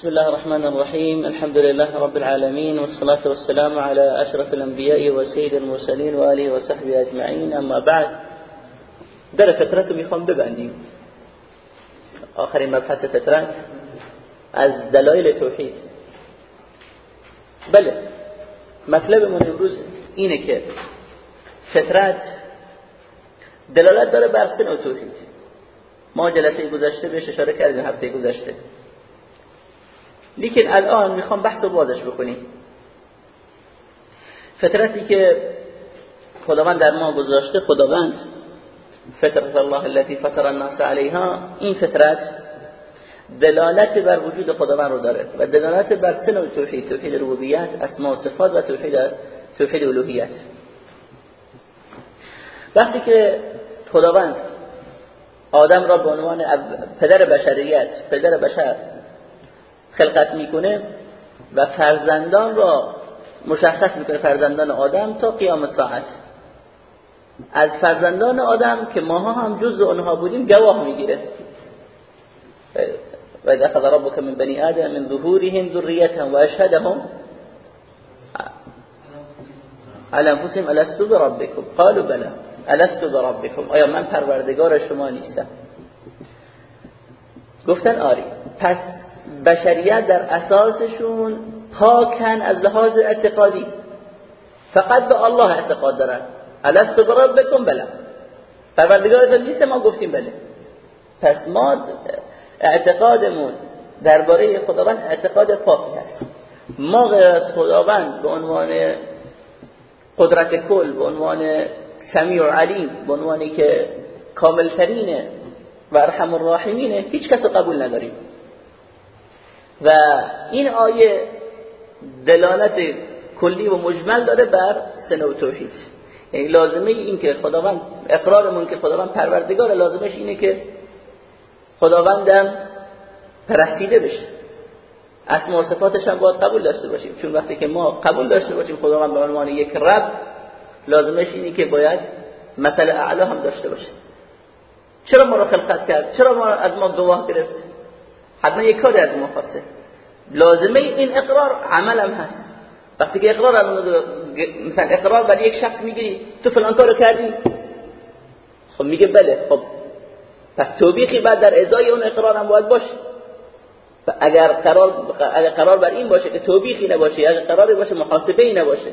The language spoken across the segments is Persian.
بسم الله الرحمن الرحيم الحمد لله رب العالمين والصلاة والسلام على أشرف الأنبياء وسيد المرسلين وآله وصحبه أجمعين أما بعد در فترة می‌خوام ببندیم آخرین مبحث فترت از دلایل توحید بله مطلبمون امروز اینه که فطرت دلالت داره بر سن و توحید ما جلسه گذشته بهش اشاره کردیم هفته گذشته لیکن الان می‌خوام بحث و بازش بکنیم. فطرتی که خداوند در ما گذاشته خداوند فطرت الله التي فطر الناس عليها این فطرت دلالت بر وجود خداوند رو داره و دلالت بر سن توحید توحید ربوبیت اسماء و صفات و توحید توحید الوهیت. وقتی که خداوند آدم را به عنوان پدر بشریت پدر بشر خلقت می‌کنه و فرزندان را مشخص می‌کنه فرزندان آدم تا قیام ساعت. از فرزندان آدم که ماها هم جز اونها بودیم گواه می‌گیره. و اذا اخذ ربك من بني آدم من ظهورهم ذريتهم واشهدهم على انفسهم الست بربكم؟ قالوا بلى. الست بربكم؟ آیا من پروردگار شما نیستم؟ گفتن آری. پس بشریت در اساسشون پاکن از لحاظ اعتقادی. فقط به الله اعتقاد دارن. الست بربکم بله پروردگارتون نیست ما گفتیم بله. پس ما اعتقادمون درباره خداوند اعتقاد پاکی هست. ما غیر از خداوند به عنوان قدرت کل به عنوان سمیع و علیم به عنوانی که کاملترینه و ارحم الراحمینه هیچ کس قبول نداریم. و این آیه دلالت کلی و مجمل داره بر سن و توحید. یعنی لازمه این که خداوند اقرارمون که خداوند پروردگار لازمش اینه که خداوندم پرستیده بشه. اسم و صفاتش هم باید قبول داشته باشیم. چون وقتی که ما قبول داشته باشیم خداوند به عنوان یک رب لازمش اینه که باید مثل اعلا هم داشته باشه. چرا ما رو خلقت کرد؟ چرا ما از ما گواه گرفت؟ حتما یک کاری از ما خواسته لازمه این اقرار عملم هست. وقتی که اقرار مثلا اقرار برای یک شخص می‌گیری تو فلان کارو کردی. خب میگه بله خب. پس توبیخی بعد در ازای اون اقرار هم باید باشه. و اگر قرار اگر قرار بر این باشه که توبیخی نباشه اگر قراری باشه محاسبه ای نباشه.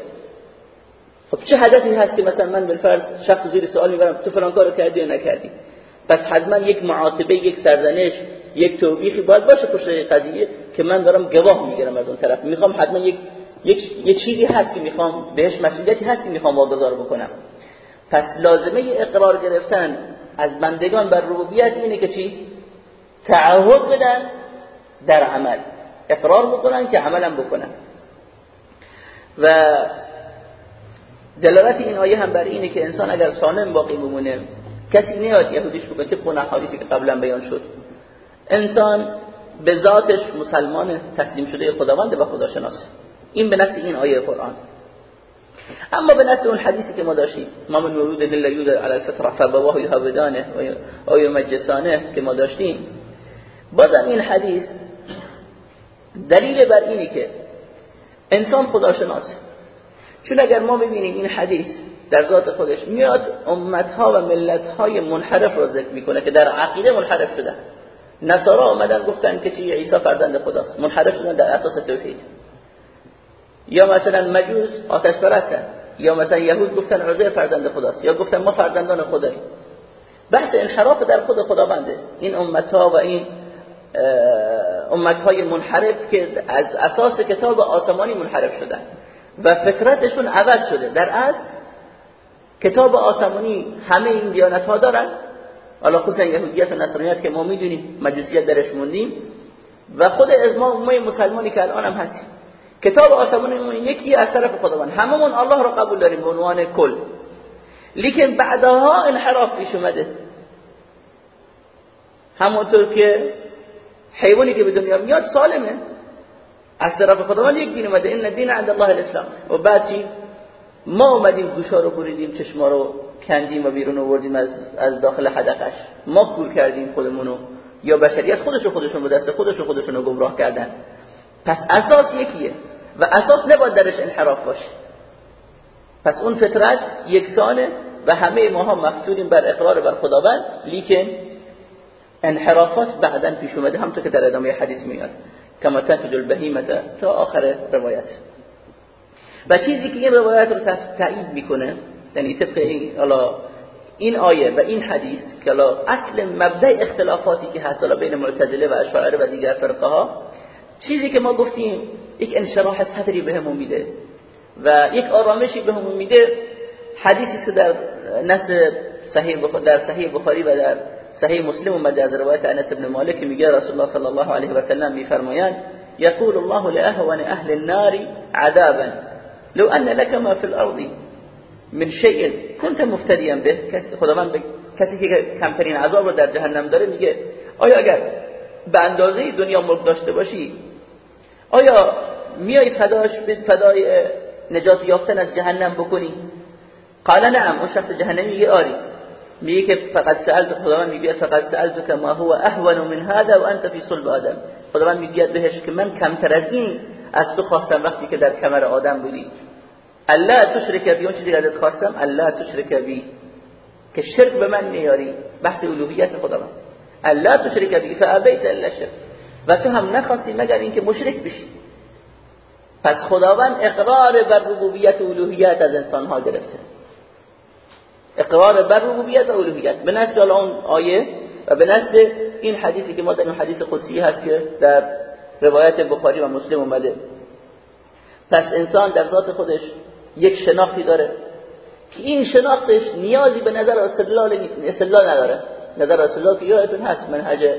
خب چه هدفی هست که مثلا من بالفرض شخص زیر سوال می‌برم تو فلان کارو کردی یا نکردی؟ پس حتما یک معاتبه یک سرزنش یک توبیخی باید باشه پشت قضیه که من دارم گواه می‌گیرم از اون طرف. می‌خوام حتما یک یک یه چیزی هست که می‌خوام بهش مسئولیتی هست که می‌خوام واگذار بکنم. پس لازمه اقرار گرفتن از بندگان بر ربوبیت اینه که چی؟ تعهد بدن در عمل. اقرار بکنن که عملم بکنن. و دلالت این آیه هم بر اینه که انسان اگر سالم باقی بمونه کسی نیاد یهودیش بکنه طبق اون احادیثی که قبلا بیان شد. انسان به ذاتش مسلمان تسلیم شده خداوند و خداشناسه این به نص این آیه قرآن. اما به نص اون حدیثی که ما داشتیم ما من ورود دل یود علی الفطره فبواه یهودانه و مجسانه که ما داشتیم. بازم این حدیث دلیل بر اینی که انسان خداشناسه چون اگر ما ببینیم این حدیث در ذات خودش میاد امتها و ملتهای منحرف را ذکر می‌کنه که در عقیده منحرف شدن. نصارا آمدن گفتن که چی؟ عیسی فرزند خداست. منحرف شدن در اساس توحید. یا مثلا مجوس آتش پرستن. یا مثلا یهود گفتن عزیر فرزند خداست. یا گفتن ما فرزندان خداییم. بحث انحراف در خود خداونده. این امتها و این امتهای منحرف که از اساس کتاب آسمانی منحرف شدن. و فکرتشون عوض شده. در اصل کتاب آسمانی همه این دیانت ها دارن. حالا خصوصا یهودیت و نصرانیت که ما می‌دونیم مجوسیت درش موندیم. و خود از ما مسلمانی که الان هم هستیم. کتاب آسمانی یکی از طرف خداوند. هممون الله رو قبول داریم به عنوان کل. لیکن بعدها انحراف پیش اومده. همونطور که حیوانی که به دنیا میاد سالمه. از طرف خداوند یک دین اومده. این دین عند الله الاسلام. و بعد ما اومدیم گوشا رو بریدیم چشما رو کندیم و بیرون آوردیم از از داخل حدقش. ما کور کردیم خودمونو. یا بشریت خودشو خودشون به دست خودشو خودشون رو گمراه کردن. پس اساس یکیه. و اساس نباید درش انحراف باشه. پس اون فطرت یکسانه و همه ماها مفتونیم بر اقرار بر خداوند. لیکن انحرافات بعدا پیش اومده همونطور که در ادامه حدیث میاد. کما تنتج البهیمه تا آخر روایت. و چیزی که این روایت رو تایید می‌کنه یعنی طبق این این آیه و این حدیث که اصل مبدع اختلافاتی که هست بین معتزله و اشاعره و دیگر فرقه ها چیزی که ما گفتیم یک انشراح صدری بهمون میده و یک آرامشی بهمون میده حدیثی که در نص صحیح در صحیح بخاری و در صحیح مسلم اومده از روایت انس بن مالک میگه رسول الله صلی الله علیه و سلم میفرمایند یقول الله لاهون اهل النار عذابا. لو ان لك ما في الارض من شیء كنت مفتدیا به خداوند به کسی که کمترین عذاب رو در جهنم داره میگه آیا اگر به اندازه دنیا ملک داشته باشی آیا میای فداش به فدای نجات یافتن از جهنم بکنی؟ قال نعم اون شخص جهنمی میگه آری. میگه که فقط سألت خداوند میگه فقط سألتك ما هو اهون من هذا وانت في صلب آدم. خداوند میگه بهش که من کمتر از این از تو خواستم وقتی که در کمر آدم بودی. الله تشرک بی اون چیزی که ازت خواستم الله تشرک بی. که شرک به من نیاری بحث الوهیت خداوند الله تشرک بی فابیت الا شرک. و تو هم نخواستی مگر اینکه مشرک بشی. پس خداوند اقرار بر ربوبیت و الوهیت از انسان ها گرفته. اقرار بر ربوبیت و الوهیت. به نص اون آیه و به نص این حدیثی که ما در این حدیث قدسی هست که در روایت بخاری و مسلم اومده. پس انسان در ذات خودش یک شناختی داره. که این شناختش نیازی به نظر استدلال استدلال نداره. نظر استدلال که یادتون هست منهج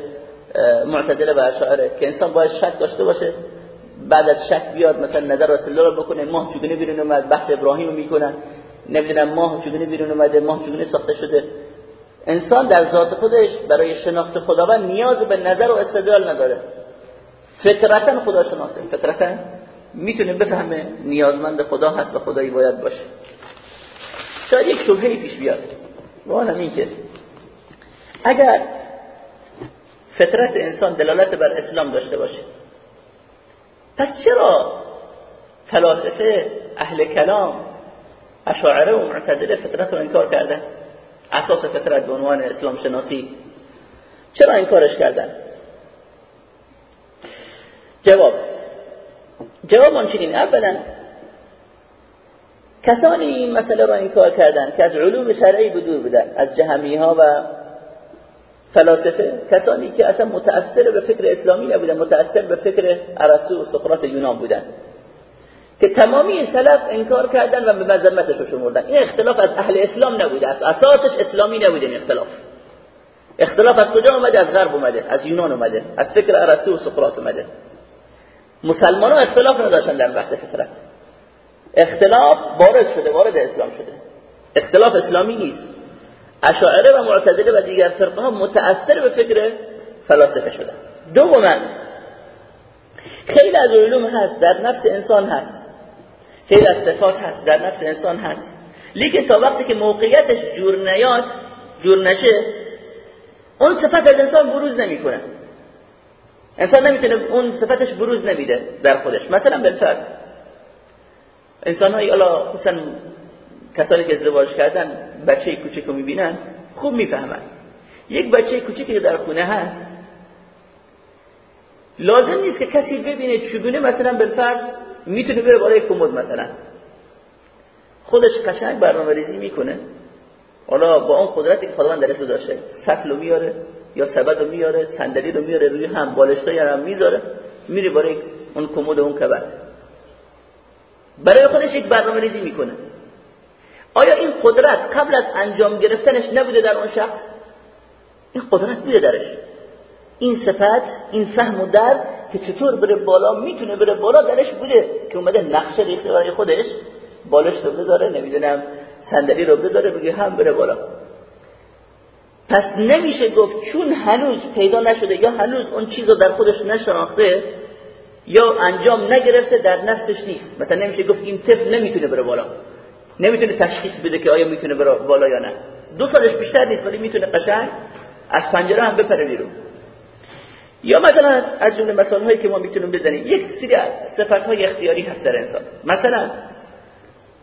معتزله و اشاعره که انسان باید شک داشته باشه. بعد از شک بیاد مثلا نظر استدلال بکنه ماه چگونه بیرون اومد بحث ابراهیم می‌کنن. نمی‌دونم ماه چگونه بیرون اومده ماه چگونه ساخته شده. انسان در ذات خودش برای شناخت خداوند نیاز به نظر و استدلال نداره. فطرتا خدا شناسه فطرتا می‌تونه بفهمه نیازمند خدا هست و خدایی باید باشه. شاید یک شبهه پیش بیاد. و این که. اگر فطرت انسان دلالت بر اسلام داشته باشه پس چرا فلاسفه اهل کلام اشاعره و معتدله فطرت رو انکار کردن؟ اساس فطرت به عنوان اسلام شناسی چرا انکارش کردن؟ جواب. جواب آن چنین اولا کسانی این مسئله را انکار کردند که از علوم شرعی بدور بودن از جهمی ها و فلاسفه. کسانی که اصلا متأثر به فکر اسلامی نبودن متأثر به فکر ارسطو و سقراط یونان بودن که تمامی این سلف انکار کردن و به مذمتش رو شمردن. این اختلاف از اهل اسلام نبوده از اساسش اسلامی نبوده این اختلاف. اختلاف از کجا اومده؟ از غرب اومده از یونان اومده از فکر ارسطو و سقراط اومده. مسلمان ها اختلاف نداشتن در بحث فطرت. اختلاف وارد شده وارد اسلام شده. اختلاف اسلامی نیست. اشاعره و معتزله و دیگر فرقه ها متأثر به فکر فلاسفه شدن. دوما خیلی از علوم هست در نفس انسان هست. خیلی از صفات هست در نفس انسان هست. لیکن تا وقتی که موقعیتش جور نیاد جور نشه اون صفت از انسان بروز نمی‌کنه. انسان نمی‌تونه اون صفتش بروز نمیده در خودش. مثلا بالفرض انسان های الا خصوصا کسانی که ازدواج کردن بچه کوچک رو می‌بینن خوب می‌فهمن. یک بچه کوچکی که در خونه هست لازم نیست که کسی ببینه چگونه مثلا بالفرض می‌تونه بره بالای کمد مثلا. خودش قشنگ برنامه ریزی می‌کنه. حالا با اون قدرتی که خداوند درش داشته سطل رو میاره یا سبد رو میاره صندلی رو میاره روی هم بالشتای هم می‌ذاره میره برای اون کمد اون کبر برای خودش یک برنامه ریزی می‌کنه. آیا این قدرت قبل از انجام گرفتنش نبوده در اون شخص این قدرت بوده درش. این صفت این فهم و درد که چطور بره بالا می‌تونه بره بالا درش بوده. که اومده نقشه ریخته برای خودش بالش رو بذاره نمی‌دونم صندلی رو بذاره بگه هم بره بالا. پس نمیشه گفت چون هنوز پیدا نشده یا هنوز اون چیز رو در خودش نشناخته یا انجام نگرفته در نفسش نیست. مثلا نمیشه گفت این طفل نمی‌تونه بره بالا. نمی‌تونه تشخیص بده که آیا می‌تونه بره بالا یا نه. دو سالش بیشتر نیست ولی می‌تونه قشنگ از پنجره هم بپره بیرون. یا مثلا از جمله مثال هایی که ما می‌تونیم بزنیم. یک سری صفت های اختیاری هست در انسان. مثلا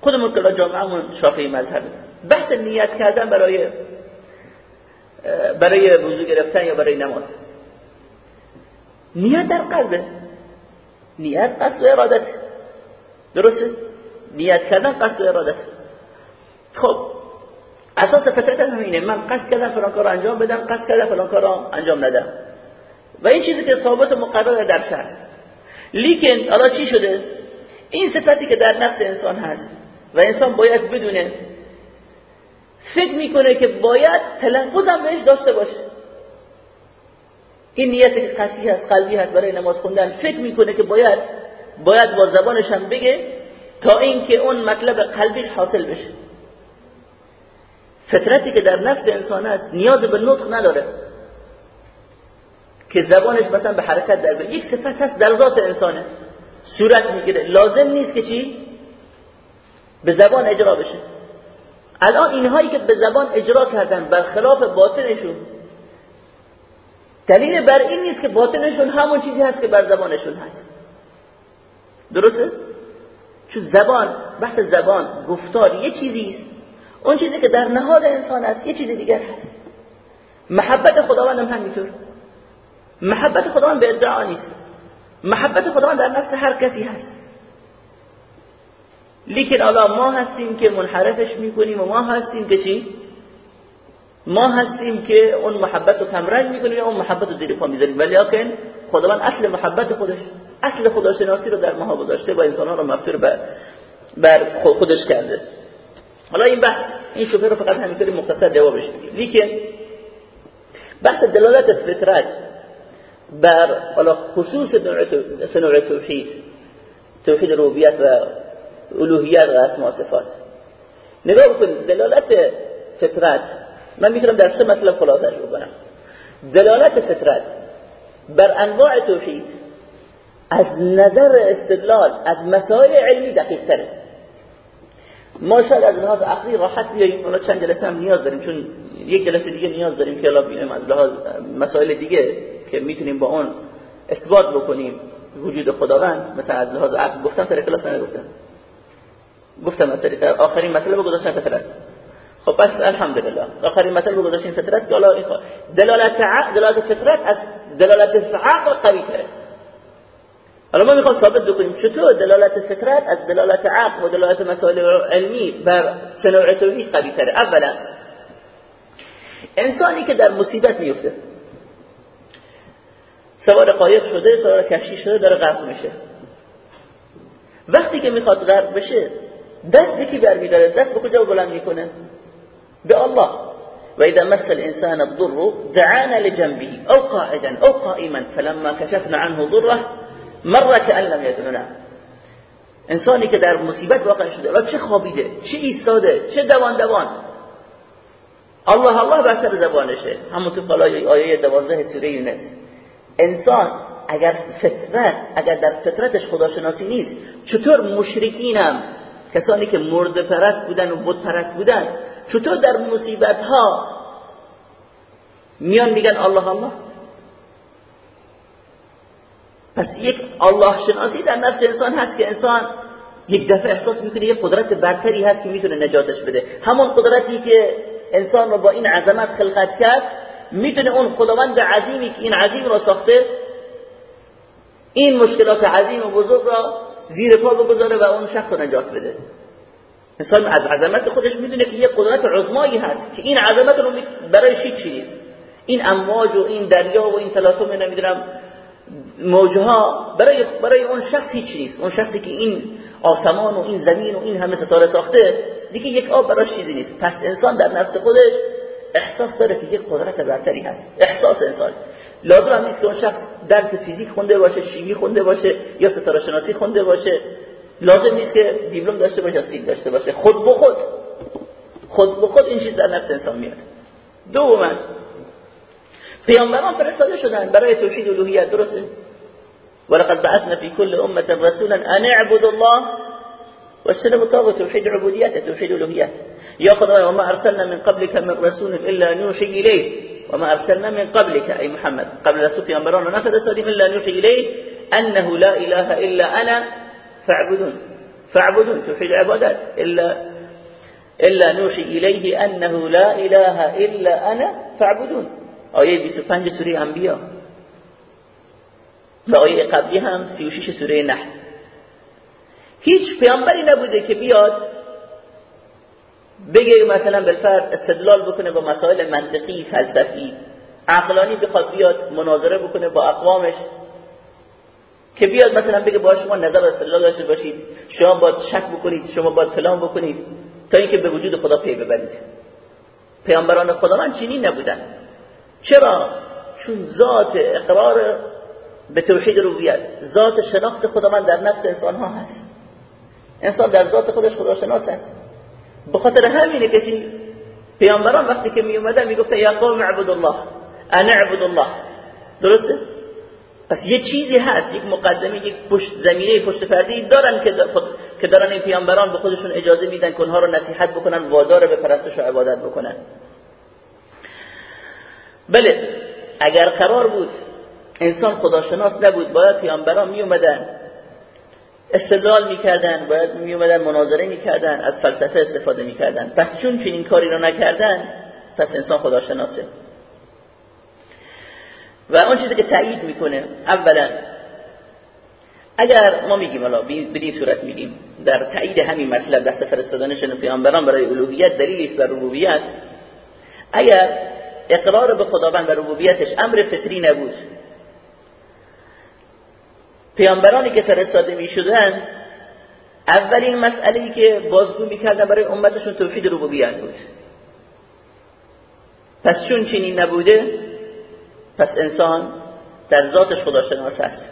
خودمون کلا جامعهمون شافعی مذهب بحث نیت کردن برای برای وضو گرفتن یا برای نماز. نیت در قلبه. نیت قصد و ارادت. درسته؟ نیت کردن قصد و ارادت. خب اساس فطرت همینه من قصد کردم فلان کار انجام بدم قصد کردم فلان کار انجام ندم. و این چیزی که ثابت مقرر در شرع لیکن حالا چی شده؟ این صفتی که در نفس انسان هست. و انسان باید بدونه. فکر می‌کنه که باید تلفظ هم بهش داشته باشه. این نیت قصدی هست قلبی هست برای نماز خوندن. فکر می‌کنه که باید باید با زبانش هم بگه تا اینکه اون مطلب قلبیش حاصل بشه. فطرتی که در نفس انسان است نیاز به نطق نداره. که زبانش مثلا به حرکت در یک صفت هست در ذات انسانه. صورت می‌گیره. لازم نیست که چی؟ به زبان اجرا بشه. الان اینهایی که به زبان اجرا کردن برخلاف باطنشون دلیل بر این نیست که باطنشون همون چیزی هست که بر زبانشون هست. درسته؟ چون زبان بحث زبان گفتار یه چیزی است. اون چیزی که در نهاد انسان است یه چیز دیگر هست. محبت خداوند هم همینطور. محبت خداوند به ادعا نیست. محبت خداوند در نفس هر کسی هست. لیکن حالا ما هستیم که منحرفش می‌کنیم و ما هستیم که چی؟ ما هستیم که اون محبت رو کمرنگ می‌کنیم یا اون محبت رو زیر پا می‌ذاریم. ولی لیکن خداوند اصل محبت خودش اصل خداشناسی رو در ماها گذاشته و انسان ها رو مفتور بر, بر خودش کرده. حالا این بحث این شبه رو فقط همینطوری مختصر جوابش میدیم لیکن بحث دلالت فطرت بر خصوص نوع توحید توحید روبیت و الوهیت و اسماء صفات. نگاه بکنید دلالت فطرت من می‌تونم در سه مطلب خلاصش بکنم. دلالت فطرت بر انواع توحید از نظر استدلال از مسائل علمی دقیق تره ما شاید از لحاظ عقلی راحت بیاییم اونا چند جلسه هم نیاز داریم چون یک جلسه دیگه نیاز داریم که الان از لحاظ مسائل دیگه که می‌تونیم با اون اثبات بکنیم. وجود خداوند مثلا از لحاظ عقل گفتم در کلاس نگفتم گفتم آخرین مطلب گذاشتن فطرت. خب پس الحمدلله. آخرین مطلب گذاشتن فطرت که دلالت دلالت فطرت از دلالت عقل قوی تره حالا ما می‌خوام ثابت بکنیم چطور دلالت فطرت از دلالت عقل و دلالت مسائل علمی بر سنوع توحید قوی تره اولا انسانی که در مصیبت میفته سوار قایق شده سوار کشتی شده داره غرق میشه. وقتی که می‌خواد غرق بشه دست به کی برمیداره دست به کجا بلند می‌کنه؟ به الله. و اذا مس الانسان الضر دعانا لجنبه او قاعدا او قائما فلما كشفنا عنه ضره مر كأن لم يدعنا انسانی که در مصیبت واقع شده و چه خوابیده چه ایستاده چه دوان دوان. الله الله بر سر زبانشه. همون تو بالای آیه 12 سوره یونس. انسان اگر فطرت اگر در فطرتش خداشناسی نیست چطور مشرکینم؟ کسانی که مرد پرست بودن و بود پرست بودن چطور در مصیبت ها میان میگن الله الله؟ پس یک الله شناسی در نفس انسان هست که انسان یک دفعه احساس می‌کنه یک قدرت برتری هست که می‌تونه نجاتش بده. همون قدرتی که انسان رو با این عظمت خلقت کرد می‌تونه اون خداوند عظیمی که این عظیم را ساخته این مشکلات عظیم و بزرگ را زیر پا بگذاره و اون شخص رو نجات بده. انسان از عظمت خودش می‌دونه که یه قدرت عظمایی هست که این عظمت رو برای چی چیز این امواج و این دریا و این تلاطم نمی‌دونم موجها برای برای اون شخص هیچ نیست. اون شخصی که این آسمان و این زمین و این همه ستاره ساخته دیگه یک آب براش چیزی نیست. پس انسان در نفس خودش احساس داره که یک قدرت برتری هست. احساس انسان. لازم هم نیست که اون شخص درس فیزیک خونده باشه شیمی خونده باشه یا ستاره شناسی خونده باشه. لازم نیست که دیپلم داشته باشه سیل داشته باشه. خود به خود. خود به خود این چیز در نفس انسان میاد. دوما پیامبران فرستاده شدن برای توحید الوهیت. درسته؟ ولقد بعثنا في كل امه رسولا ان اعبدوا الله واجتنبوا الطاغوت توحید عبودیت توحید الوهیت. یا خدای ما ارسلنا من قبلك من رسول الا نوحي اليه وما أرسلنا من قبلك أي محمد قبل رسولك ينبرون ونفذ سليم إلا نوحي إليه أنه لا إله إلا أنا فاعبدون فاعبدون توحيد العبادات. إلا إلا نوحي إليه أنه لا إله إلا أنا فاعبدون. آیه بسفان سورة أنبياء و آية قبلها قبلی هم 36 سورة نحل. هیچ پیامبری نبوده که بگه مثلا بالفرد استدلال بکنه با مسائل منطقی فلسفی. عقلانی بخواد بیاد مناظره بکنه با اقوامش. که بیاد مثلا بگه با شما نظر استدلال داشته باشید. شما باید شک بکنید. شما باید فلان بکنید. تا اینکه به وجود خدا پی ببرید. پیامبران خدا من چنین نبودن چرا؟ چون ذات اقرار به توحید ربوبیت. ذات شناخت خداوند در نفس انسان ها هست. انسان در ذات خودش خدا شناسه به خاطر همینه که پیامبران وقتی که می اومدن می‌گفتن یا قوم اعبدوا الله. انا اعبد الله. درسته؟ پس یه چیزی هست یک مقدمه یک پشت زمینه پشت پرده دارن که که دارن این پیامبران به خودشون اجازه میدن که اونها رو نصیحت بکنن وادار به پرستش و عبادت بکنن. بله اگر قرار بود انسان خداشناس نبود باید پیامبران می اومدن استدلال می‌کردن باید میومدن مناظره می‌کردن از فلسفه استفاده می‌کردن. پس چون چنین کاری رو نکردن پس انسان خداشناسه. و اون چیزی که تایید می‌کنه اولا اگر ما میگیم حالا به صورت میگیم در تایید همین مطلب دست فرستادنشون پیامبران برای الوهیت دلیلی است بر ربوبیت اگر اقرار به خداوند و ربوبیتش امر فطری نبود پیامبرانی که فرستاده می شدن اولین مسئله که بازگو می‌کردن برای امتشون توحید ربوبیت بود. پس چون چنین نبوده پس انسان در ذاتش خداشناس است.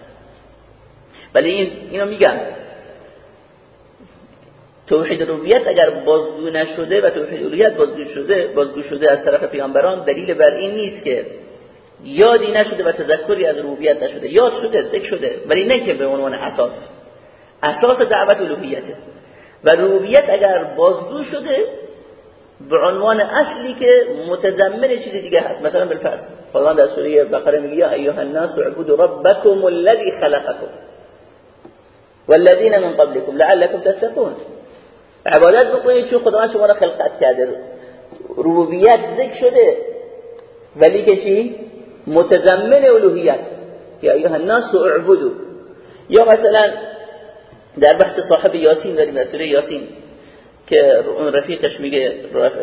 ولی این اینو میگم. توحید ربوبیت اگر بازگو نشده و توحید الوهیت بازگو شده بازگو شده از طرف پیامبران دلیل بر این نیست که یادی نشده و تذکری از ربوبیت نشده. یاد شده ذکر شده ولی نه که به عنوان اساس. اساس دعوت الوهیته و ربوبیت اگر بازگو شده به عنوان اصلی که متضمن چیز دیگه هست. مثلا بالفرض خداوند در سوره بقره میگه یا ایها الناس اعبدوا ربکم الذی خلقکم والذین من قبلكم لعلكم تتقون. عبادت بکنید چون خداوند شما را خلقت کرده. ربوبیت ذکر شده ولی که چی؟ متضمن الوهیت. یا ایها الناس اعبدوا. یا مثلا در بحث صاحب یاسین در سوره یاسین که اون رفیقش میگه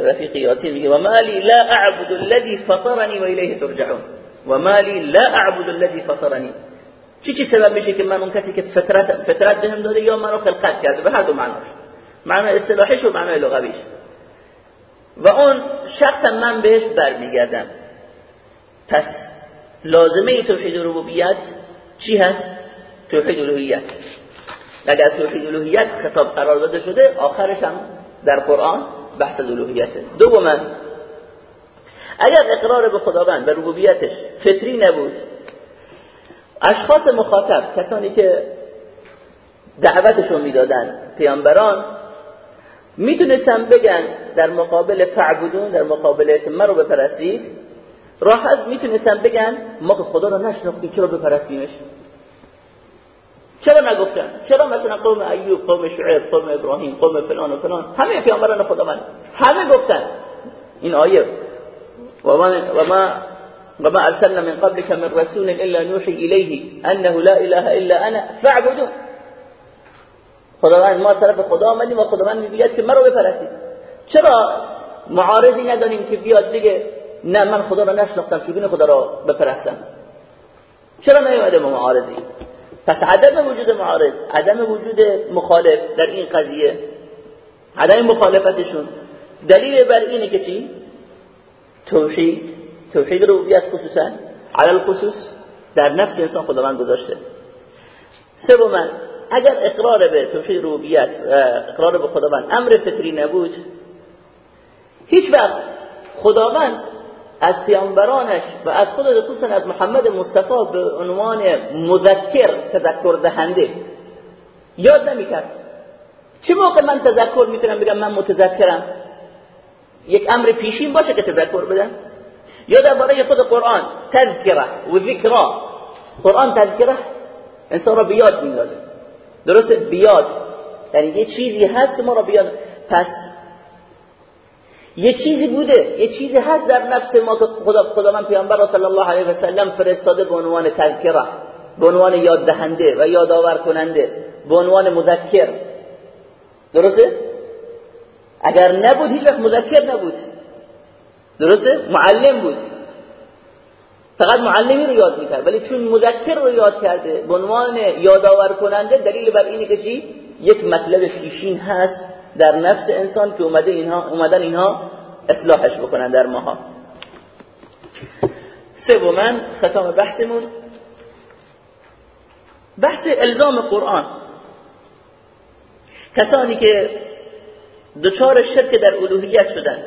رفیق یاسین میگه و مالی لا اعبد الذي فطرني و الیه ترجعون. و مالی لا اعبد الذي فطرني چی چی سبب میشه که من اون کسی که فطرت فطرت بهم داده یا منو خلقت کرده؟ به هر دو معناش. معنی اصطلاحیش و معنی لغویش. و اون شخص من بهش برمیگردم. پس لازمه توحید ربوبیت چی هست؟ توحید الوهیت. اگر توحید الوهیت خطاب قرار داده شده آخرش هم در قرآن بحث الوهیته دوما اگر اقرار به خداوند و ربوبیتش فطری نبود اشخاص مخاطب کسانی که دعوتشون می‌دادن پیامبران می‌تونستن بگن در مقابل فعبدون در مقابل من رو بپرستید راحت می‌تونستن بگن ما که خدا رو نشناختیم چرا بپرستیمش؟ چرا نگفتن؟ چرا مثلا قوم ایوب قوم شعیب قوم ابراهیم قوم فلان و فلان؟ همه پیامبران خداوند همه گفتن. این آیه. و ما و ما و ما ارسلنا من قبلك من رسول الا نوحي اليه انه لا اله الا انا فاعبدون خداوند ما طرف خدا آمدیم و خداوند میگه که مرا بپرستید. چرا معارضی نداریم که بیاد بگه نه من خدا را نشناختم چگونه خدا را بپرستم؟ چرا نیومده با معارضی؟ پس عدم وجود معارض عدم وجود مخالف در این قضیه عدم مخالفتشون. دلیل بر اینه که چی؟ توحید توحید ربوبیت خصوصا علی الخصوص در نفس انسان خداوند گذاشته. سوما اگر اقرار به توحید ربوبیت اقرار به خداوند امر فطری نبود هیچ وقت خداوند از پیامبرانش و از خود خصوصا از محمد مصطفی به عنوان مذکر تذکر دهنده. یاد نمی‌کرد. چه موقع من تذکر می‌تونم بگم من متذکرم؟ یک امر پیشین باشه که تذکر بدم یا درباره خود قرآن تذکره و ذکرا قرآن تذکره انسان را بیاد میندازه. درسته؟ بیاد. یعنی یه چیزی هست که ما را بیاد. پس یه چیزی بوده یه چیزی هست در نفس ما که خدا خدا من پیامبر صلی الله علیه و سلم فرستاده به عنوان تذکره به عنوان یاد دهنده و یادآور کننده به عنوان مذکر. درسته؟ اگر نبود هیچ وقت مذکر نبود. درسته؟ معلم بود. فقط معلمی رو یاد می‌کرد ولی چون مذکر رو یاد کرده به عنوان یادآور کننده دلیل بر اینه که چی؟ یک مطلب پیشین هست در نفس انسان که اومده اینها اومدن اینها اصلاحش بکنن در ماها. من ختام بحثمون بحث الزام قرآن. کسانی که دچار شرک در الوهیت شدن.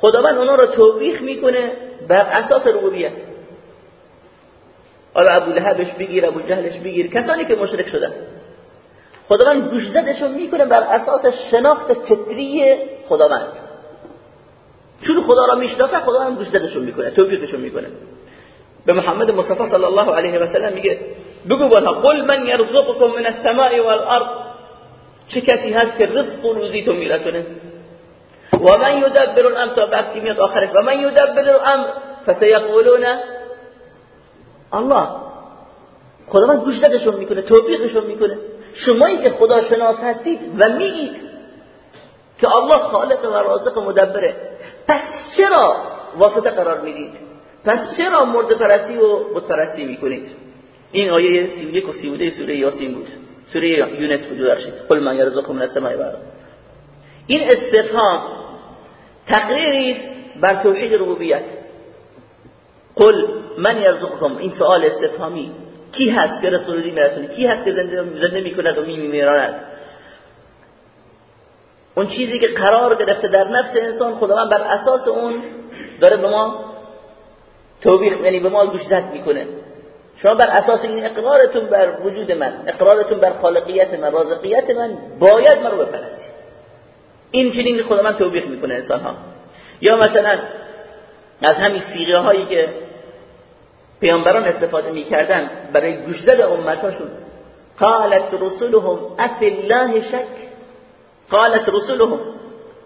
خداوند اونا رو توبیخ می‌کنه بر اساس ربوبیت. حالا ابو لهبش بگیر ابو جهلش بگیر. کسانی که مشرک شدن. خداوند گوشزدشون می‌کنه بر اساس شناخت فطری خداوند. چون خدا را می‌شناسه خداوند گوشزدشون می‌کنه توبیخشون می‌کنه. به محمد مصطفی صلی الله علیه و سلم میگه بگو بانها قل من یرزقكم من السماء والارض. چه کسی هست که رزق و روزیتون میرسونه و من یدبر الامر تا بعد میاد آخرش و من یدبر الامر فسیقولون الله. خداوند گوشزدشون می‌کنه توبیخشون می‌کنه. شمایی که خدا شناس هستید و میگید که الله خالق و رازق و مدبره. پس چرا واسطه قرار می‌دید؟ پس چرا مرد پرستی و بت پرستی می‌کنید؟ این آیه 31 و 32 سوره یاسین بود. سوره یونس بود درشید قل من یرزقکم من السماء والارض. این استفهام تقریری بر توحید ربوبیت. قل من یرزقکم. این سوال استفهامی. کی هست که رسول الله میرسونه؟ کی هست که زنده زنده می‌کند و میمیراند؟ اون چیزی که قرار گرفته در نفس انسان خداوند بر اساس اون داره به ما توبیخ یعنی به ما گوش زد می‌کنه. شما بر اساس این اقرارتون بر وجود من اقرارتون بر خالقیت من رازقیت من باید من رو بپرستید. این چنین خدا من توبیخ می‌کنه انسان ها یا مثلا از همین سیغه هایی که پیامبران استفاده می‌کردن برای گوشزد امتاشون. قالت رسولهم اف الله شک؟ قالت رسولهم.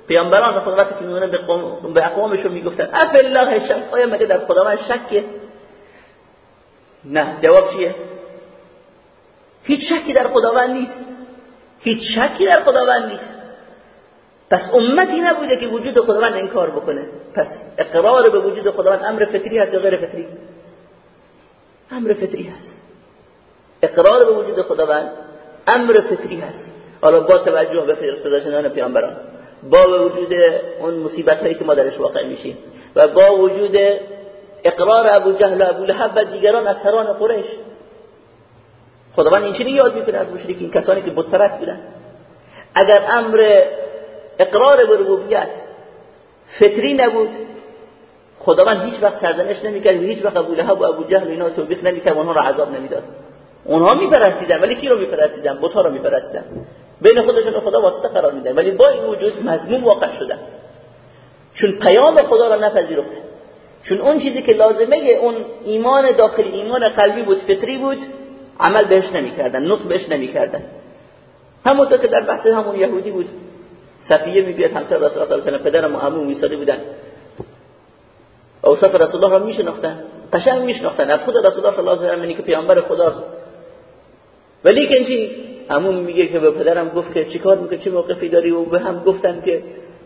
پیامبران خدا وقتی که به, قوم به اقوامشون می‌گفتن اف الله شک؟ آیا مگه در خداوند شکه نه. جواب چیه؟ هیچ شکی در خداوند نیست. هیچ شکی در خداوند نیست. پس امتی نبوده که وجود خداوند انکار بکنه. پس اقرار به وجود خداوند امر فطری هست یا غیر فطری؟ امر فطری هست. اقرار به وجود خداوند امر فطری هست. حالا با توجه به فرستادن پیامبران با وجود اون مصیبت هایی که ما درش واقع میشیم و با وجود اقرار ابو جهل و ابو لحب و دیگران از سران قریش خداوند اینجوری یاد می‌کنه از مشرکین کسانی که بت پرست بودن. اگر امر اقرار به ربوبیت فطری نبود خداوند هیچ وقت سرزنش نمی‌کرد هیچ وقت ابو لهب و ابو جهل اینا توبیخ نمی‌کرد اونها را عذاب نمی‌داد. اونها میپرستیدن ولی کی رو میپرستیدن؟ بت ها رو میپرستیدن. بین خودشون خدا واسطه قرار میدن ولی با این وجود مظلوم واقع شدن. چون پیام خدا را نپذیرفتن چون اون چیزی که لازمه اون ایمان داخلی ایمان قلبی بود فطری بود عمل بهش نمی‌کردن نطق بهش نمی‌کردن. همونطور که در بحث همون یهودی بود صفیه میگه همسر رسول الله صلی الله علیه و پدرم و عمو میساده بودن. اوصاف رسول الله را میشناختن. قشنگ میشناختن. از خود رسول الله صلی الله علیه و آله که پیامبر خداست. ولی که چی؟ عمو میگه که به پدرم گفت که چیکار می‌کنه چه موقفی داری؟ و به هم گفتن که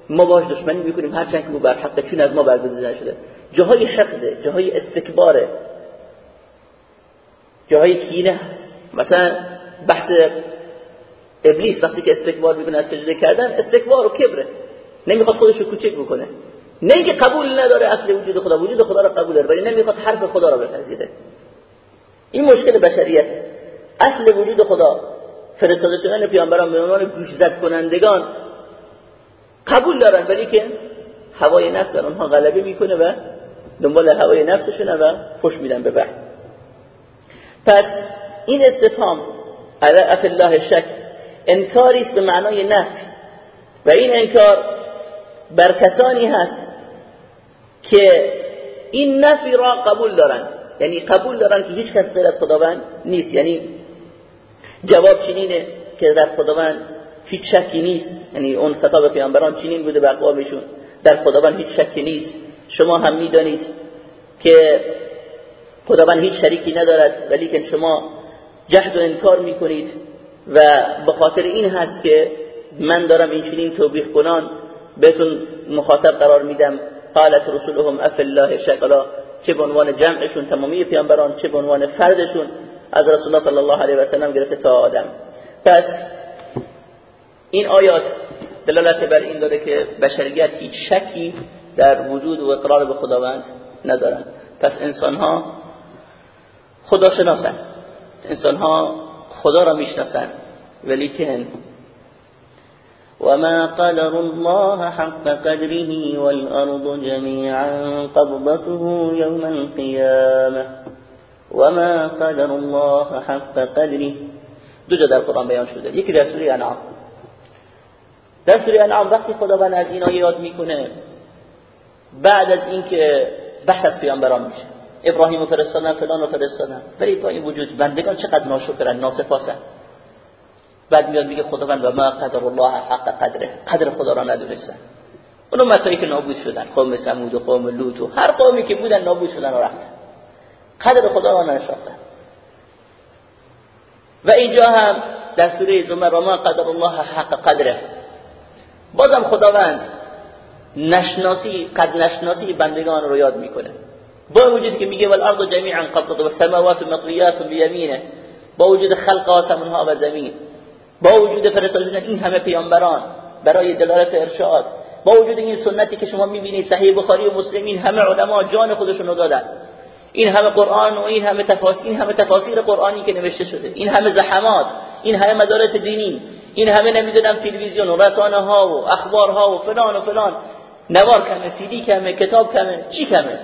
ما باش دشمنی می‌کنیم. هرچند که بر حق چون از ما برگزیده شده جاهای حقده جاهای استکباره. جاهای کینه هست. مثلا بحث ابلیس وقتی که استکبار می‌کنه از سجده کردن؟ استکبار و کبره. نمی‌خواد خودش رو کوچک بکنه. نه اینکه قبول نداره اصل وجود خدا وجود خدا را قبول داره ولی نمی‌خواد حرف خدا را بپذیره. این مشکل بشریت. اصل وجود خدا فرستاده شدن پیامبران به عنوان گوشزد کنندگان قبول دارن ولی که هوای نفس در اونها غلبه می‌کنه و دنبال هوای نفسشونه و خوش میدن به بعد پس این استفهام علی الله شک انکاری است به معنای نفی. و این انکار بر کسانی هست که این نفی را قبول دارن. یعنی قبول دارن که هیچ کس غیر از خداوند نیست. یعنی جواب چنینه که در خداوند هیچ شکی نیست. یعنی اون خطاب پیامبران چنین بوده به اقوامشون. در خداوند هیچ شکی نیست. شما هم می‌دانید که خداوند هیچ شریکی ندارد ولی که شما جهد و انکار می‌کنید و به خاطر این هست که من دارم این چنین توبیخ کنان بهتون مخاطب قرار میدم. قالت رسولهم اف الله شکلا. چه به عنوان جمعشون تمامی پیامبران چه به عنوان فردشون از رسول الله صلی الله علیه و سلم گرفته تا آدم. پس این آیات دلالت بر این داره که بشریت هیچ شکی در وجود و اقرار به خداوند ندارند پس انسان ها خدا شناسن انسان ها خدا را می‌شناسن. ولیکن وما قدر الله حق قدره والأرض جميعا قبضته يوم القيامة وما قدر الله حق قدره دو جا در قرآن بیان شده یکی در سوره انعام در سوره انعام وقتی خداوند از این یاد میکنه بعد از اینکه بحث از پیامبران میشه ابراهیم و فرستادن فلان و فرستادن ولی با این وجود بندگان چقدر ناشکرن ناسپاسن بعد میاد میگه خداوند و ما قدر الله حق قدره. قدر خدا را ندونستن اون مسایی که نابود شدن. قوم سمود و قوم لوط و هر قومی که بودن نابود شدن و رفتن. قدر خدا را نشناختن و اینجا هم در سوره زمر ما قدر الله حق قدره. بازم خداوند نشناسی قد نشناسی بندگان رو یاد می‌کنه. با وجود که میگه والارض جمیعا قبضه و سماوات مطویات بیمینه با وجود خلق آسمانها و زمین. با وجود فرستادن این همه پیامبران برای دلالت ارشاد با وجود این سنتی که شما می‌بینید صحیح بخاری و مسلمین همه علما جان خودشون رو دادن. این همه قرآن و این همه تفاسیر این همه تفاسیر قرآنی که نوشته شده این همه زحمات این همه مدارس دینی این همه نمی‌دونم تلویزیون و رسانه ها و اخبار ها و فلان و فلان نوار کمه سیدی کمه کتاب کمه چی کمه؟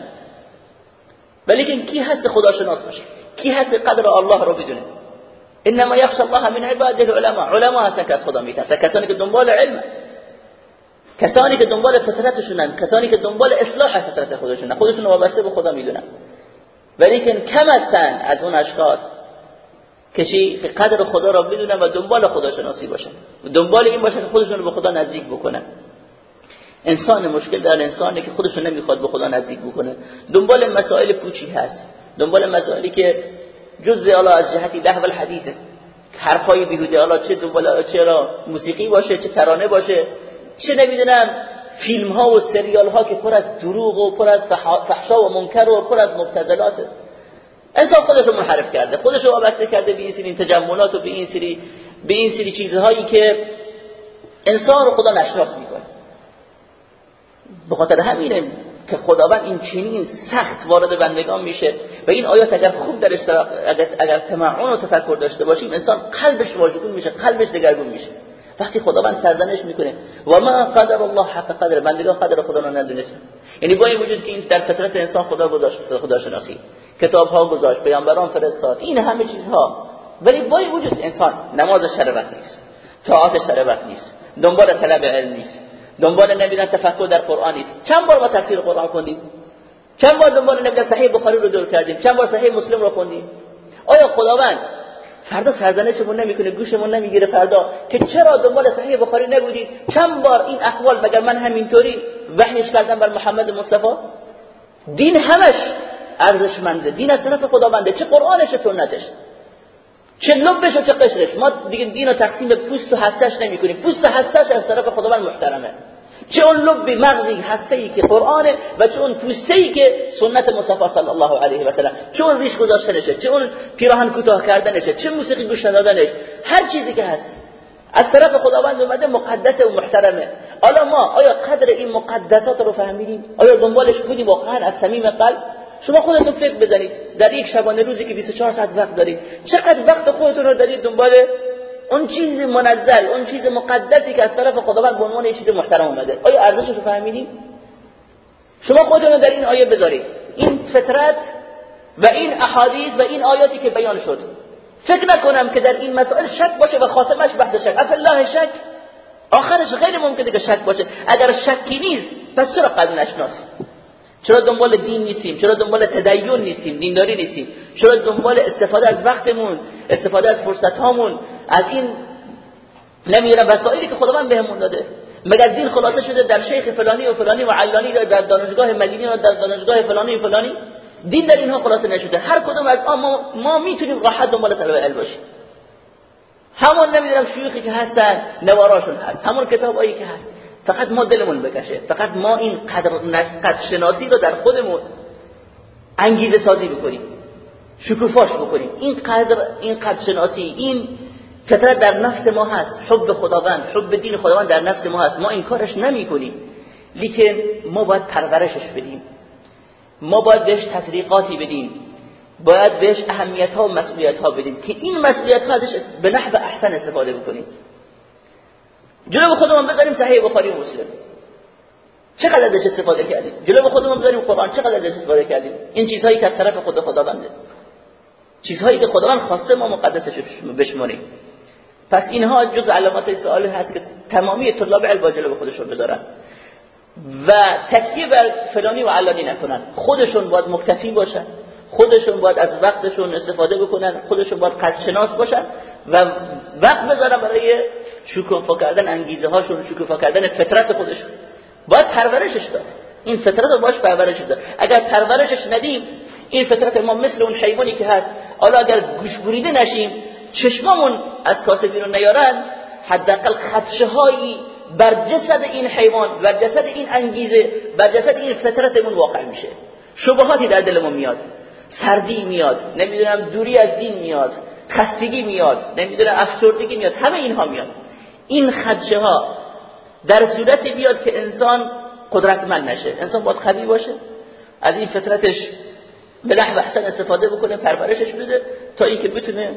ولی کی هست خدا شناس باشه؟ کی هست قدر الله رو بدونه؟ انما یخشى الله من عباده العلماء. علما هستن که از خدا میترسن کسانی که دنبال علم. کسانی که دنبال فطرتشونن کسانی که دنبال اصلاح فطرت خودشونن خودشون وابسته به خدا می‌دونن ولیکن کم هستن از اون اشخاص که که قدر خدا را بدونن و دنبال خدا شناسی باشن دنبال این باشن که خودشون رو به خدا نزدیک بکنن. انسان مشکل در انسانی که خودشون نمی‌خواد به خدا نزدیک بکنه. دنبال مسائل پوچی هست. دنبال مسائلی که جز حالا از جهتی لهو الحدیثه حرفای بیهوده حالا چه دنبال چرا موسیقی باشه چه ترانه باشه. چه نمی‌دونم فیلم ها و سریال ها که پر از دروغ و پر از فحشا و منکر و پر از مبتذلاته انسان خودش رو منحرف کرده خودش رو وابسته کرده به این سری تجملات و به این سری به این سری چیزهایی که انسان رو خدا نشناس می‌کنه. به خاطر همینه که خداوند این چنین سخت وارد بندگان میشه. و این آیات اگر خوب در اگر, اگر تمعن و تفکر داشته باشیم انسان قلبش واژگون میشه قلبش دگرگون میشه. وقتی خداوند سرزنش می‌کنه و ما قدر الله حق قدر بندگان قدر خدا رو ندونستن. یعنی با این وجود که این در فطرت انسان خدا گذاشت خدا شناسی کتاب ها گذاشت پیامبران فرستاد این همه چیزها. ولی با این وجود انسان نماز شربت نیست طاعت شربت نیست دنبال طلب علم نیست دنبال نمیدن تفکر در قرآن نیست. چند بار ما تفسیر قرآن خوندیم؟ چند بار دنبال نمیدن صحیح بخاری رو دور کردیم؟ چند بار صحیح مسلم رو خوندیم؟ آیا خداوند فردا سرزنشمون نمی‌کنه گوشمون نمی‌گیره فردا که چرا دنبال صحیح بخاری نبودید چند بار این احوال مگر من همینطوری وحیش کردم بر محمد مصطفی؟ دین همش ارزشمنده دین از طرف خداونده چه قرآنش چه سنتش. چه لبش و چه قشرش. ما دیگه دین رو تقسیم پوست و هستش نمی کنیم پوست و هستش از طرف خداوند محترمه. چه اون لب مغزی هسته ای که قرآنه و چه اون پوسته ای که سنت مصطفی صلی الله علیه و سلم چه اون ریش گذاشتنشه چه اون پیراهن کوتاه کردنشه چه موسیقی گوش دادنش هر چیزی که هست. از طرف خداوند اومده مقدس و محترمه. حالا ما آیا قدر این مقدسات رو فهمیدیم؟ آیا دنبالش بودیم واقعا از صمیم قلب؟ شما خودتون فکر بزنید. در یک شبانه روزی که 24 ساعت وقت دارید چقدر وقت خودتون رو دارید دنبال اون چیز منزل اون چیز مقدسی که از طرف خداوند به عنوان چیز محترم اومده. آیا ارزشش رو فهمیدید شما خودتون در این آیه بذارید. این فطرت و این احادیث و این آیاتی که بیان شد. فکر نکنم که در این مسائل شک باشه و خاتمش بحث شک. اف الله شک؟ آخرش غیر ممکنه که شک باشه. اگر شکی نیست پس چرا قلب نشناسی؟ چرا دنبال دین نیستیم؟ چرا دنبال تدین نیستیم؟ دینداری نیستیم. چرا دنبال استفاده از وقتمون استفاده از فرصت هامون از این نمی‌دونم وسایلی که خداوند بهمون داده؟ مگر دین خلاصه شده در شیخ فلانی و فلانی و علانی در دانشگاه مدینی و در دانشگاه فلانی و فلانی؟ دین در اینها خلاصه نشده. هر کدوم از ما, ما می‌تونیم راحت دنبال طلب علم باشیم. همون نمی‌دونم شیوخی که هستن نواراشون هست. همون کتابایی که هست. فقط ما دلمون بکشه. فقط ما این قدر شناسی رو در خودمون انگیزه سازی بکنیم. شکوفاش بکنیم. این قدر این قدر شناسی این فطرت در نفس ما هست. حب خداوند حب دین خداوند در نفس ما هست. ما این کارش نمی کنیم لیکن ما باید پرورشش بدیم. ما باید بهش تطریقاتی بدیم. باید بهش اهمیت ها و مسئولیت ها بدیم. که این مسئولیت ها ازش به نحو احسن استفاده بکنیم. جلو خودمون بذاریم صحیح بخاری و مسلم. چقدر ازش استفاده کردیم؟ جلو خودمون بذاریم قرآن چقدر ازش استفاده کردیم؟ این چیزهایی که از طرف خود خداونده. چیزهایی که خداوند خواسته ما مقدسش بشماریم. پس اینها جز علامات سوال هست که تمامی طلاب علم با جلو خودشون بذارن. و تکیه بر فلانی و علانی نکنن. خودشون باید مکتفی باشن. خودشون باید از وقتشون استفاده بکنن خودشون باید شناس باشن و وقت بذارن برای شکوفا کردن انگیزه هاشون شکوفا کردن فطرت خودشون باید پرورشش داد. این فطرت رو باش پرورش داد. اگر پرورشش ندیم این فطرت ما مثل اون حیوانی که هست. حالا اگر گوش بریده نشیم چشمامون از کاسه بیرون نیارن حداقل خدشه هایی بر جسد این حیوان بر جسد این انگیزه بر جسد این فطرتمون واقع میشه. شبهاتی در دلمون میاد. سردی میاد نمی‌دونم دوری از دین میاد خستگی میاد نمی‌دونم افسردگی میاد همه اینها میاد. این خدشه ها در صورت بیاد که انسان قدرتمند نشه. انسان باید قوی باشه. از این فطرتش به نحو احسن استفاده بکنه پرورشش بده تا اینکه بتونه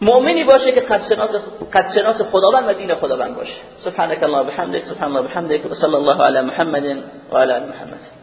مؤمنی باشه که قد شناس قد شناس خداوند و دین خداوند باشه. سبحانك الله وبحمدك سبحان الله وبحمدك وصلى الله على محمد وعلى ال محمد.